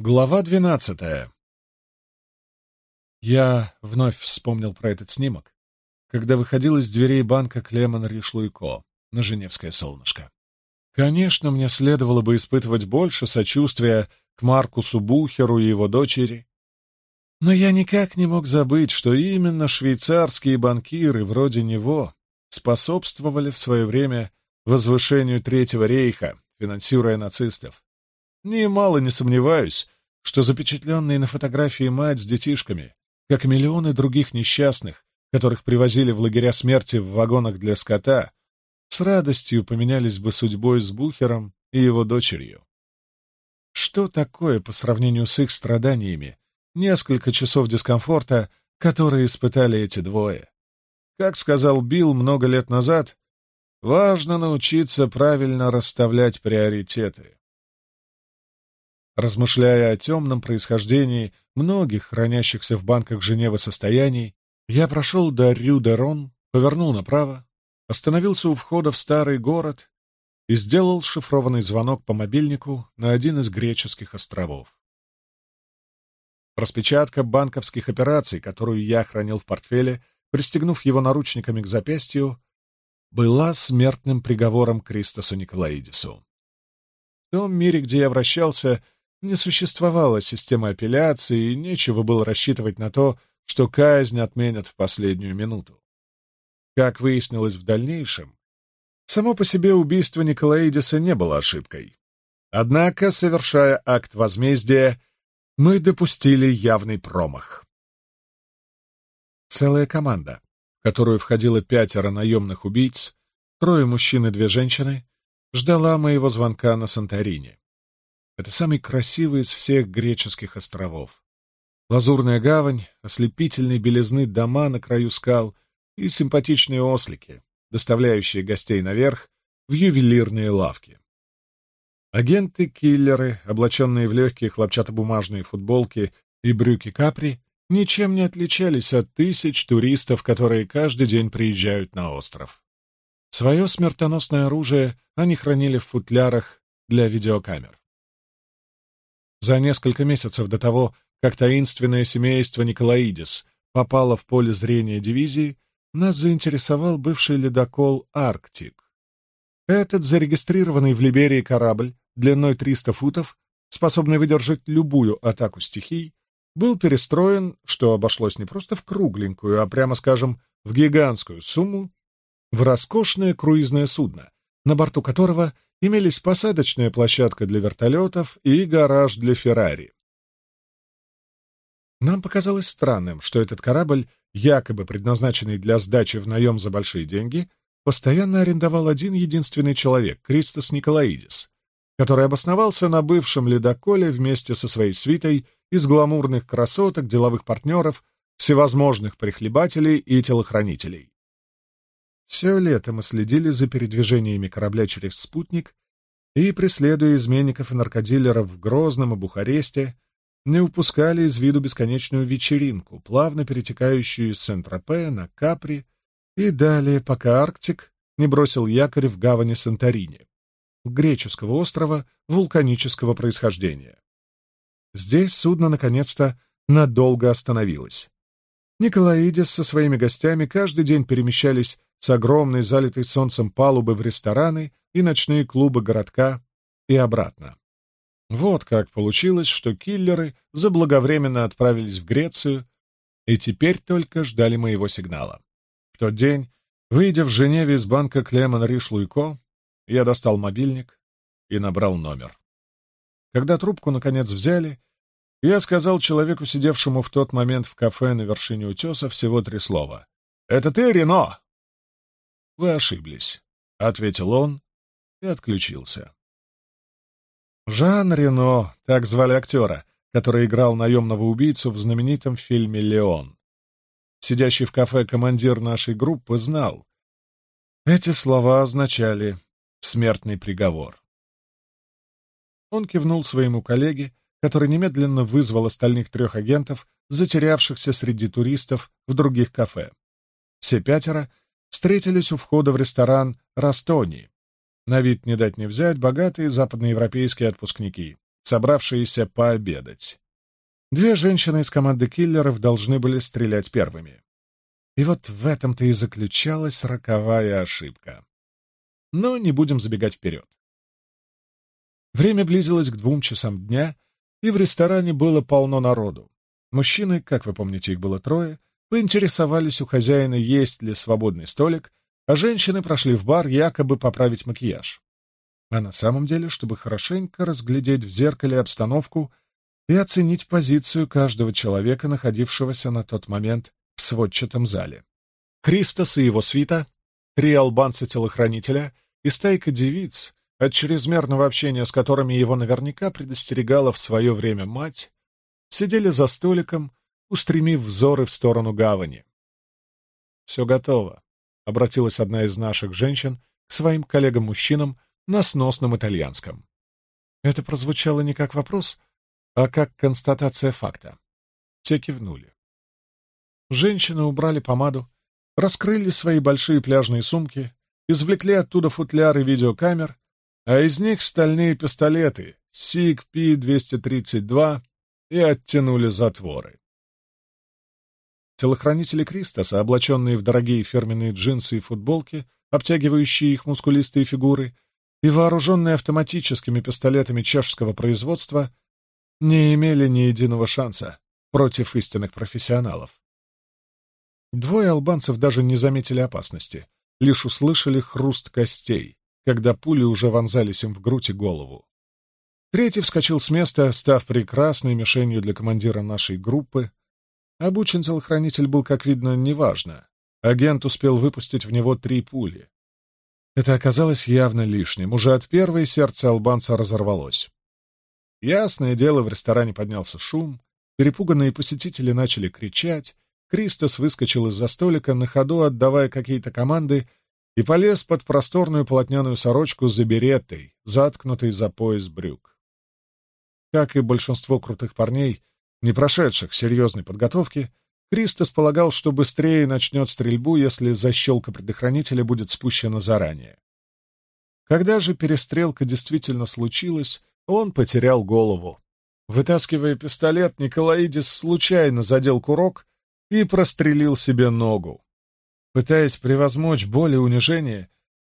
Глава двенадцатая. Я вновь вспомнил про этот снимок, когда выходил из дверей банка Клеман Ришлу на Женевское солнышко. Конечно, мне следовало бы испытывать больше сочувствия к Маркусу Бухеру и его дочери, но я никак не мог забыть, что именно швейцарские банкиры вроде него способствовали в свое время возвышению Третьего рейха, финансируя нацистов. Немало не сомневаюсь, что запечатленные на фотографии мать с детишками, как миллионы других несчастных, которых привозили в лагеря смерти в вагонах для скота, с радостью поменялись бы судьбой с Бухером и его дочерью. Что такое по сравнению с их страданиями, несколько часов дискомфорта, которые испытали эти двое? Как сказал Билл много лет назад, важно научиться правильно расставлять приоритеты. Размышляя о темном происхождении многих хранящихся в банках Женевы состояний, я прошел до Рю-де-Рон, повернул направо, остановился у входа в старый город и сделал шифрованный звонок по мобильнику на один из греческих островов. Распечатка банковских операций, которую я хранил в портфеле, пристегнув его наручниками к запястью, была смертным приговором Кристосу Николаидису. В том мире, где я вращался, — не существовала система апелляции, и нечего было рассчитывать на то, что казнь отменят в последнюю минуту. Как выяснилось в дальнейшем, само по себе убийство Николаидиса не было ошибкой. Однако, совершая акт возмездия, мы допустили явный промах. Целая команда, в которую входило пятеро наемных убийц, трое мужчин и две женщины, ждала моего звонка на Санторини. Это самый красивый из всех греческих островов. Лазурная гавань, ослепительные белизны дома на краю скал и симпатичные ослики, доставляющие гостей наверх в ювелирные лавки. Агенты-киллеры, облаченные в легкие хлопчатобумажные футболки и брюки капри, ничем не отличались от тысяч туристов, которые каждый день приезжают на остров. Свое смертоносное оружие они хранили в футлярах для видеокамер. За несколько месяцев до того, как таинственное семейство Николаидис попало в поле зрения дивизии, нас заинтересовал бывший ледокол «Арктик». Этот зарегистрированный в Либерии корабль длиной 300 футов, способный выдержать любую атаку стихий, был перестроен, что обошлось не просто в кругленькую, а прямо скажем, в гигантскую сумму, в роскошное круизное судно, на борту которого имелись посадочная площадка для вертолетов и гараж для Феррари. Нам показалось странным, что этот корабль, якобы предназначенный для сдачи в наем за большие деньги, постоянно арендовал один единственный человек, Кристос Николаидис, который обосновался на бывшем ледоколе вместе со своей свитой из гламурных красоток, деловых партнеров, всевозможных прихлебателей и телохранителей. Все лето мы следили за передвижениями корабля через спутник и, преследуя изменников и наркодилеров в Грозном и Бухаресте, не упускали из виду бесконечную вечеринку, плавно перетекающую из Сент-Тропе на Капри и далее, пока Арктик не бросил якорь в гавани Санторини, греческого острова вулканического происхождения. Здесь судно, наконец-то, надолго остановилось. Николаидис со своими гостями каждый день перемещались с огромной залитой солнцем палубы в рестораны и ночные клубы городка и обратно. Вот как получилось, что киллеры заблаговременно отправились в Грецию и теперь только ждали моего сигнала. В тот день, выйдя в Женеве из банка Клемон Риш я достал мобильник и набрал номер. Когда трубку, наконец, взяли, я сказал человеку, сидевшему в тот момент в кафе на вершине утеса, всего три слова. «Это ты, Рено?» «Вы ошиблись», — ответил он и отключился. Жан Рено, так звали актера, который играл наемного убийцу в знаменитом фильме «Леон». Сидящий в кафе командир нашей группы знал. Эти слова означали «смертный приговор». Он кивнул своему коллеге, который немедленно вызвал остальных трех агентов, затерявшихся среди туристов в других кафе. Все пятеро встретились у входа в ресторан «Растони». На вид не дать не взять богатые западноевропейские отпускники, собравшиеся пообедать. Две женщины из команды киллеров должны были стрелять первыми. И вот в этом-то и заключалась роковая ошибка. Но не будем забегать вперед. Время близилось к двум часам дня, и в ресторане было полно народу. Мужчины, как вы помните, их было трое, поинтересовались, у хозяина, есть ли свободный столик, а женщины прошли в бар якобы поправить макияж. А на самом деле, чтобы хорошенько разглядеть в зеркале обстановку и оценить позицию каждого человека, находившегося на тот момент в сводчатом зале. Кристос и его свита, три албанца-телохранителя и стайка девиц, от чрезмерного общения с которыми его наверняка предостерегала в свое время мать, сидели за столиком, устремив взоры в сторону гавани. «Все готово», — обратилась одна из наших женщин к своим коллегам-мужчинам на сносном итальянском. Это прозвучало не как вопрос, а как констатация факта. Те кивнули. Женщины убрали помаду, раскрыли свои большие пляжные сумки, извлекли оттуда футляры видеокамер, а из них стальные пистолеты SIG P-232 и оттянули затворы. Телохранители Кристоса, облаченные в дорогие фирменные джинсы и футболки, обтягивающие их мускулистые фигуры, и вооруженные автоматическими пистолетами чешского производства, не имели ни единого шанса против истинных профессионалов. Двое албанцев даже не заметили опасности, лишь услышали хруст костей, когда пули уже вонзались им в грудь и голову. Третий вскочил с места, став прекрасной мишенью для командира нашей группы, Обучен телохранитель был, как видно, неважно. Агент успел выпустить в него три пули. Это оказалось явно лишним. Уже от первой сердце албанца разорвалось. Ясное дело, в ресторане поднялся шум. Перепуганные посетители начали кричать. Кристос выскочил из-за столика, на ходу отдавая какие-то команды, и полез под просторную полотняную сорочку за беретой, заткнутой за пояс брюк. Как и большинство крутых парней, не прошедших серьезной подготовки, Кристос полагал, что быстрее начнет стрельбу, если защелка предохранителя будет спущена заранее. Когда же перестрелка действительно случилась, он потерял голову. Вытаскивая пистолет, Николаидис случайно задел курок и прострелил себе ногу. Пытаясь превозмочь боль и унижение,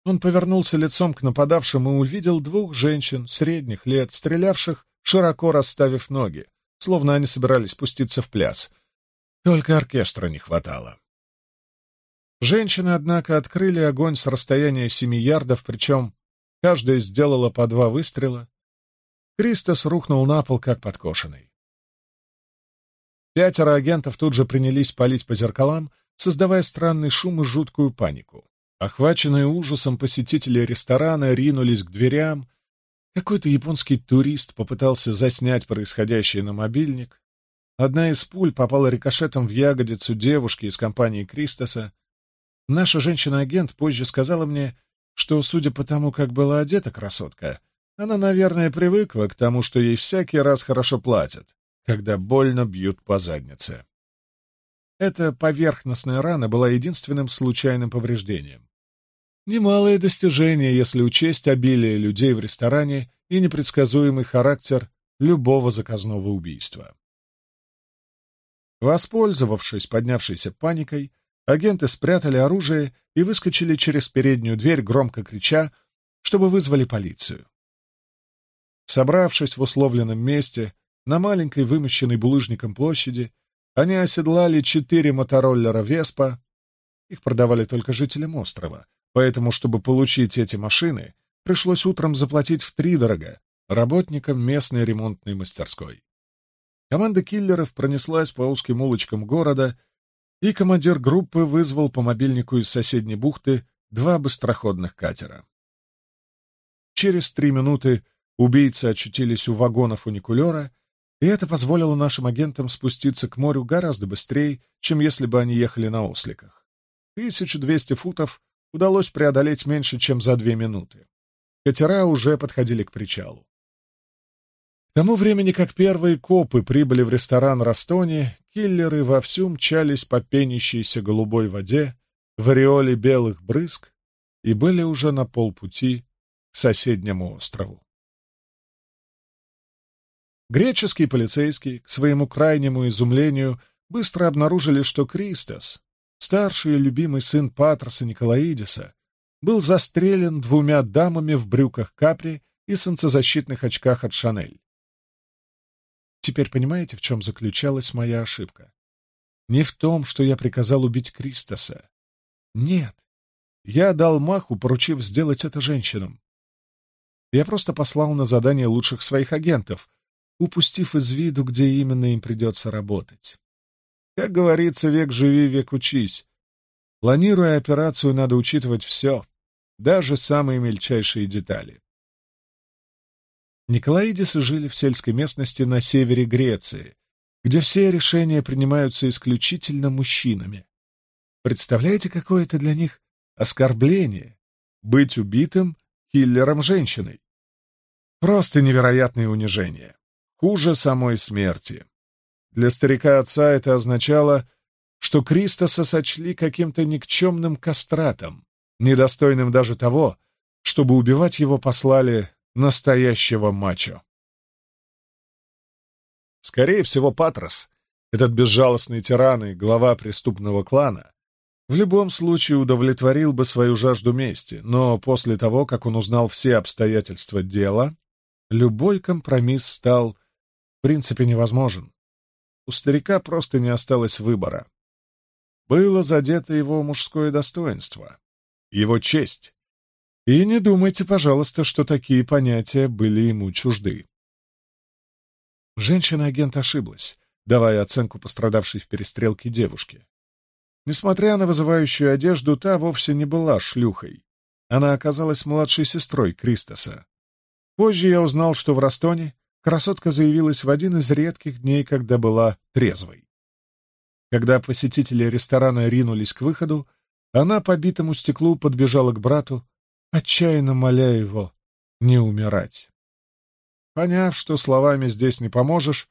он повернулся лицом к нападавшим и увидел двух женщин средних лет, стрелявших, широко расставив ноги словно они собирались спуститься в пляс. Только оркестра не хватало. Женщины, однако, открыли огонь с расстояния семи ярдов, причем каждая сделала по два выстрела. Кристос рухнул на пол, как подкошенный. Пятеро агентов тут же принялись палить по зеркалам, создавая странный шум и жуткую панику. Охваченные ужасом посетители ресторана ринулись к дверям, какой-то японский турист попытался заснять происходящее на мобильник. Одна из пуль попала рикошетом в ягодицу девушки из компании Кристоса. Наша женщина-агент позже сказала мне, что, судя по тому, как была одета красотка, она, наверное, привыкла к тому, что ей всякий раз хорошо платят, когда больно бьют по заднице. Эта поверхностная рана была единственным случайным повреждением. Немалое достижение, если учесть обилие людей в ресторане и непредсказуемый характер любого заказного убийства. Воспользовавшись поднявшейся паникой, агенты спрятали оружие и выскочили через переднюю дверь, громко крича, чтобы вызвали полицию. Собравшись в условленном месте, на маленькой вымощенной булыжником площади, они оседлали четыре мотороллера «Веспа», их продавали только жителям острова — Поэтому, чтобы получить эти машины, пришлось утром заплатить в три втридорого работникам местной ремонтной мастерской. Команда киллеров пронеслась по узким улочкам города, и командир группы вызвал по мобильнику из соседней бухты два быстроходных катера. Через три минуты убийцы очутились у вагонов фуникулера, и это позволило нашим агентам спуститься к морю гораздо быстрее, чем если бы они ехали на осликах. 1200 футов удалось преодолеть меньше, чем за две минуты. Катера уже подходили к причалу. К тому времени, как первые копы прибыли в ресторан Растони, киллеры вовсю мчались по пенящейся голубой воде в ореоле белых брызг и были уже на полпути к соседнему острову. Греческий полицейский, к своему крайнему изумлению, быстро обнаружили, что Кристос Старший и любимый сын Патраса Николаидиса был застрелен двумя дамами в брюках капри и солнцезащитных очках от Шанель. Теперь понимаете, в чем заключалась моя ошибка? Не в том, что я приказал убить Кристоса. Нет, я дал маху, поручив сделать это женщинам. Я просто послал на задание лучших своих агентов, упустив из виду, где именно им придется работать. Как говорится, век живи, век учись. Планируя операцию, надо учитывать все, даже самые мельчайшие детали. Николаидисы жили в сельской местности на севере Греции, где все решения принимаются исключительно мужчинами. Представляете, какое это для них оскорбление — быть убитым киллером-женщиной? Просто невероятное унижение. Хуже самой смерти. Для старика отца это означало, что Кристоса сочли каким-то никчемным кастратом, недостойным даже того, чтобы убивать его послали настоящего мачо. Скорее всего, Патрос, этот безжалостный тиран и глава преступного клана, в любом случае удовлетворил бы свою жажду мести, но после того, как он узнал все обстоятельства дела, любой компромисс стал в принципе невозможен у старика просто не осталось выбора. Было задето его мужское достоинство, его честь. И не думайте, пожалуйста, что такие понятия были ему чужды. Женщина-агент ошиблась, давая оценку пострадавшей в перестрелке девушке. Несмотря на вызывающую одежду, та вовсе не была шлюхой. Она оказалась младшей сестрой Кристоса. Позже я узнал, что в Ростоне красотка заявилась в один из редких дней, когда была трезвой. Когда посетители ресторана ринулись к выходу, она по битому стеклу подбежала к брату, отчаянно моля его не умирать. Поняв, что словами здесь не поможешь,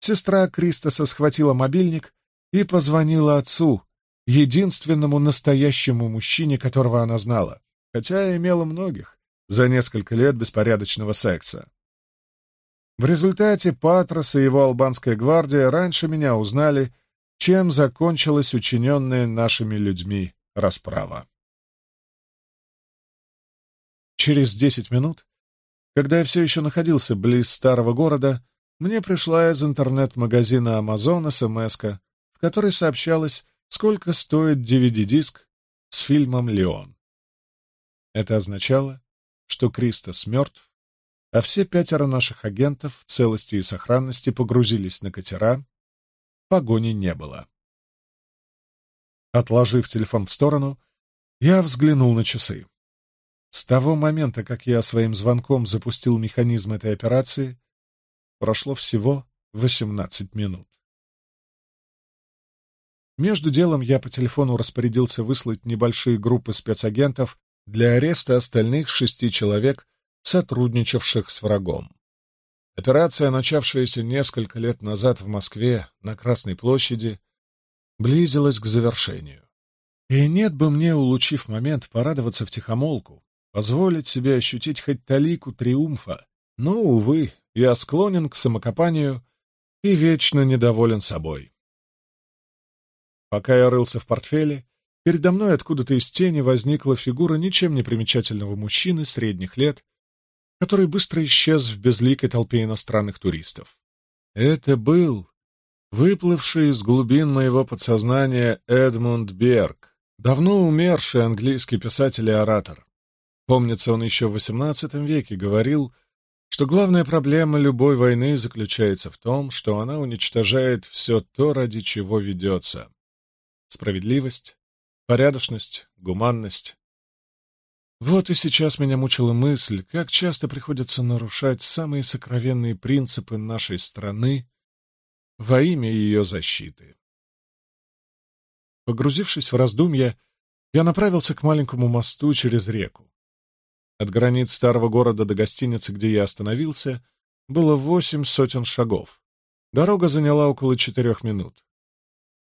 сестра Кристоса схватила мобильник и позвонила отцу, единственному настоящему мужчине, которого она знала, хотя и имела многих за несколько лет беспорядочного секса. В результате Патрос и его албанская гвардия раньше меня узнали, чем закончилась учиненная нашими людьми расправа. Через десять минут, когда я все еще находился близ старого города, мне пришла из интернет-магазина Amazon смс в которой сообщалось, сколько стоит DVD-диск с фильмом «Леон». Это означало, что Кристос мертв, а все пятеро наших агентов в целости и сохранности погрузились на катера. Погони не было. Отложив телефон в сторону, я взглянул на часы. С того момента, как я своим звонком запустил механизм этой операции, прошло всего 18 минут. Между делом я по телефону распорядился выслать небольшие группы спецагентов для ареста остальных шести человек, сотрудничавших с врагом. Операция, начавшаяся несколько лет назад в Москве на Красной площади, близилась к завершению. И нет бы мне, улучив момент, порадоваться в тихомолку, позволить себе ощутить хоть талику триумфа, но, увы, я склонен к самокопанию и вечно недоволен собой. Пока я рылся в портфеле, передо мной откуда-то из тени возникла фигура ничем не примечательного мужчины средних лет, который быстро исчез в безликой толпе иностранных туристов. Это был выплывший из глубин моего подсознания Эдмунд Берг, давно умерший английский писатель и оратор. Помнится, он еще в XVIII веке говорил, что главная проблема любой войны заключается в том, что она уничтожает все то, ради чего ведется. Справедливость, порядочность, гуманность, вот и сейчас меня мучила мысль, как часто приходится нарушать самые сокровенные принципы нашей страны во имя ее защиты. Погрузившись в раздумья, я направился к маленькому мосту через реку. От границ старого города до гостиницы, где я остановился, было восемь сотен шагов. Дорога заняла около четырех минут.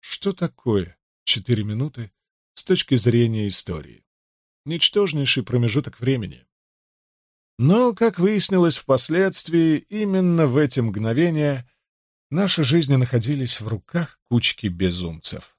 Что такое четыре минуты с точки зрения истории? ничтожнейший промежуток времени. Но, как выяснилось впоследствии, именно в эти мгновения наши жизни находились в руках кучки безумцев.